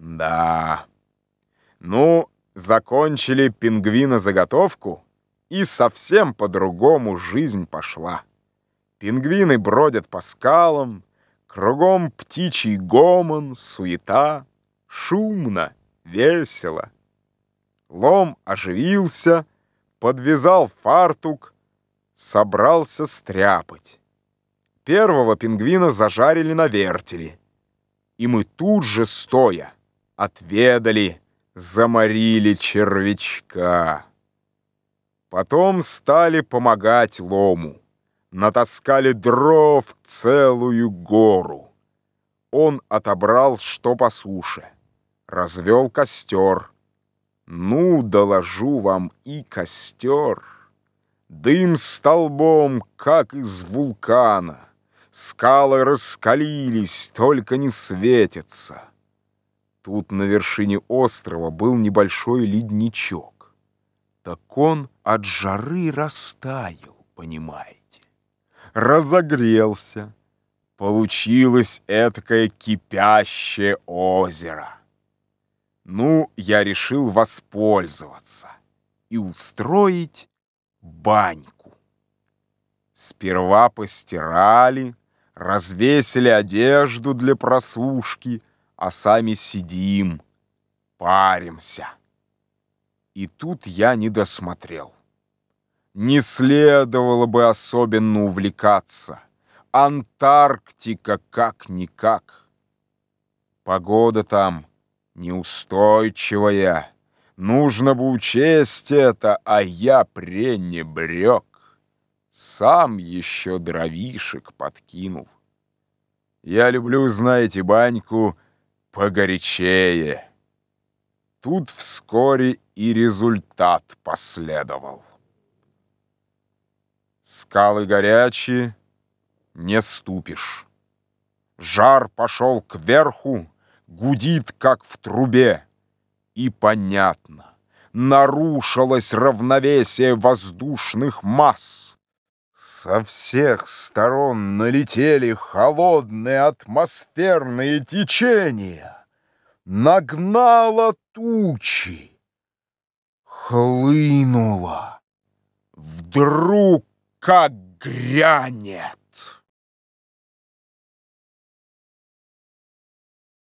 Да. Ну, закончили пингвина заготовку, и совсем по-другому жизнь пошла. Пингвины бродят по скалам, кругом птичий гомон, суета, шумно, весело. Лом оживился, подвязал фартук, собрался стряпать. Первого пингвина зажарили на вертеле, и мы тут же, стоя, отведали, заморили червячка. Потом стали помогать лому, натаскали дров целую гору. Он отобрал, что по суше, развел костер. Ну, доложу вам и костер. Дым столбом, как из вулкана. Скалы раскалились, только не светятся. Тут на вершине острова был небольшой ледничок. Так он от жары растаял, понимаете. Разогрелся. Получилось этакое кипящее озеро. Ну, я решил воспользоваться и устроить баньку. Сперва постирали, развесили одежду для просушки, а сами сидим, паримся. И тут я не досмотрел. Не следовало бы особенно увлекаться. Антарктика как-никак. Погода там неустойчивая. Нужно бы учесть это, а я пренебрег. Сам еще дровишек подкинул. Я люблю, знаете, баньку погорячее. Тут вскоре и результат последовал. Скалы горячие, не ступишь. Жар пошел кверху, гудит, как в трубе. И понятно, нарушилось равновесие воздушных масс. Со всех сторон налетели холодные атмосферные течения. Нагнало тучи. Хлынуло. Вдруг как грянет.